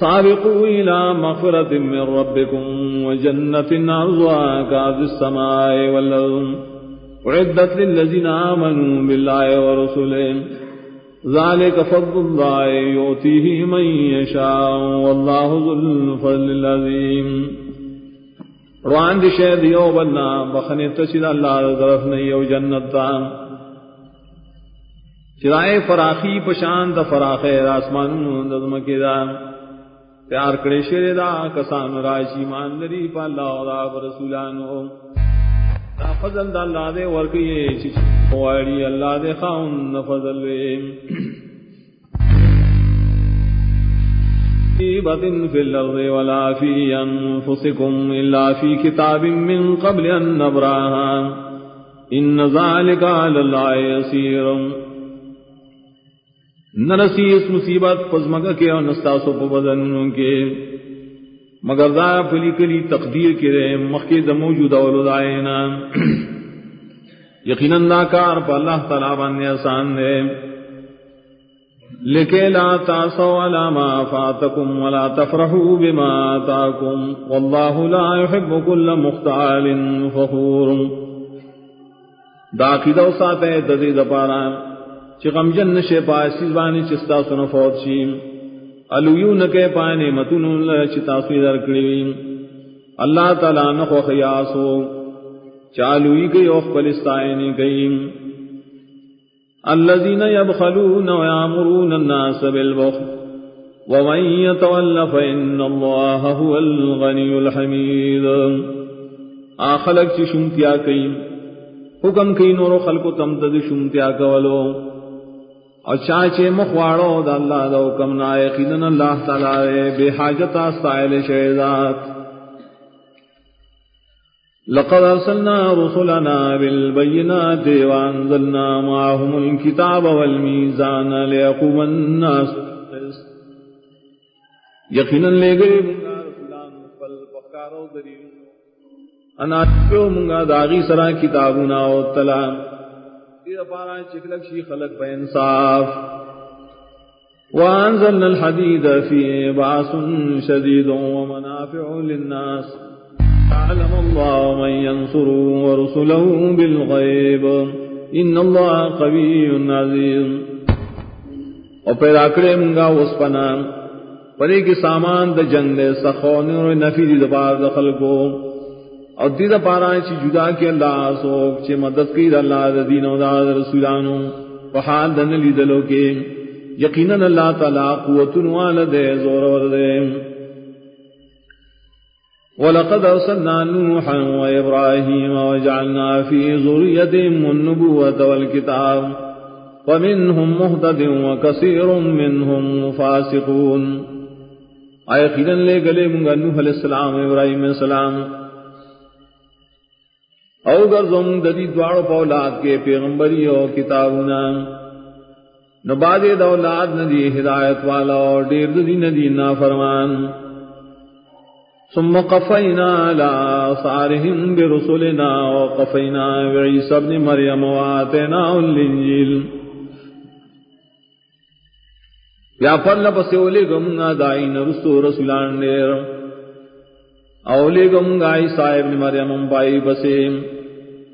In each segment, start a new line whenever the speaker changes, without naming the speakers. سابقوا إلى مغفرة من ربكم وجنة عرضها كعرض السماء والأرض أعدت للذين آمنوا بالله ورسله ذلك فضل الله يؤتيه من يشاء والله ذو الفضل العظيم روان دي شهد يوب الله بخن تشد الله ذرف يو جنة دام شرائع فراخي پشان دا فراخي راسمان دزمك دام پیار کرے شیر دا کسان راشی ماندری پا اللہ و دا رسولانو دا فضل دا اللہ دے ورکی چیچ خواری اللہ دے خاون نفضل وے بطن فی الارض ولا فی انفسکم اللہ فی کتاب من قبل ان نبراہا ان ذالک علی اللہ یسیرم نرسی اس مصیبت پزمگ کے اور نستاسو پا بدنوں کے مگر دا پلی کلی تقدیر کے رہے مخی دا موجود اور دائینا یقیناً دا کار پا اللہ تعالیٰ بانے آسان دے لکے لا تاسو علا ما فاتکم ولا تفرحو بما آتاکم واللہ لا يحب کل مختال فخور دا دو ساتے دزید پارا چی غمجن نشے پاسی زبانی چستا سن فوت شیم الویو نکے پائے نعمتون اللہ چی تاسوی در کریویم اللہ تعالی نخو خیاسو چالوی گئی اوخ پلستائنی گئیم الذین یبخلون ویامرون الناس بالبخل ومن يتول فإن الله هو الغني الحميد آخلق چی شمتیا کئی حکم کئی نورو خلقو تمتد شمتیا کولو اور چاچے مخواڑو دا اللہ دا حکم نا اذن اللہ تعالی بے حاجت استائل شہزاد لقد ارسلنا رسلنا بالبینات وانزلنا معاهم الكتاب والمیزان لیقوم الناس یقینا لے گئے انا چکو منگا داغی سرا کتابونا و تلام خلق انصاف وانزلنا الحديد بعث شديد ومنافع للناس تعلم الله الله من ينصر ورسله بالغيب عزيز پیرا کرے کی سامان دے چند سکھو نفی دبا دخل کو اور دید پارا چی جدا کی اللہ سوک چی مدد کی اللہ دین و دا رسولانو وحال دن لی دلو کے یقینا اللہ تعالی قوت والد زور ورد ولقد ارسلنا نوحا وابراهيم وجعلنا في ذريتهم النبوة والكتاب ومنهم مهتد وكثير منهم فاسقون ايقنا لے گلے منگا نوح علیہ السلام ابراہیم علیہ السلام او گرزم ددی دوارو پولاد کے پیغمبری او کتابنا نباد دولاد ندی ہدایت والا اور دیر ددی ندی نا فرمان ثم قفینا لا صارہم برسولنا و قفینا وعیس ابن مریم و آتینا الانجیل یا پر لپسی اولی گم آدائین رسو رسولان دیر اولی گم گائی صاحب مریم پائی بسیم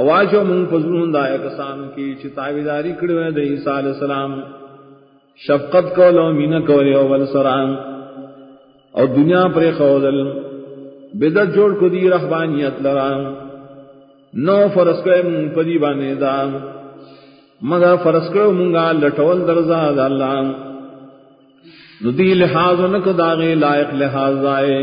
اواجو من فضلون دایا کسان کی چتاوی داری کڑو ہے دئی علیہ السلام شفقت کو لو مین کو لے اول سران اور دنیا پر خوزل بدت جوڑ کو دی رحبانیت لرا نو فرس کو من پدی بانے دا مگر فرس کو منگا لٹول درزا دا اللہ ندی لحاظ نک داغے لائق لحاظ آئے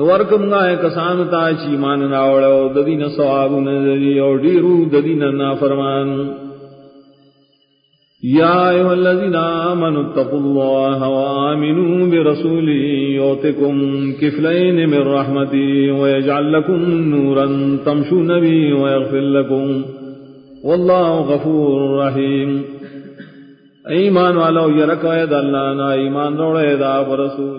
نورکم ہے کسان تا چیمان ناوڑو ددین سواب نزدی اور دیرو ددین نافرمان یا ایوہ اللذین آمن اتقوا اللہ و آمنوا برسولی یوتکم کفلین من رحمتی و یجعل لکم نورا تمشو نبی و یغفر لکم واللہ غفور رحیم ایمان والاو یرکا اید اللہ نا ایمان روڑا اید آب رسول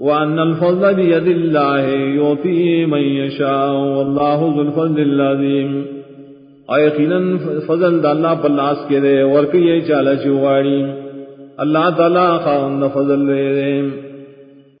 وأن الفضل بيد الله يعطي من يشاء والله ذو الفضل العظيم ايقنا فضل دا اللہ كده لاس کے دے چالا چواڑی اللہ تعالیٰ خاند فضل دے دے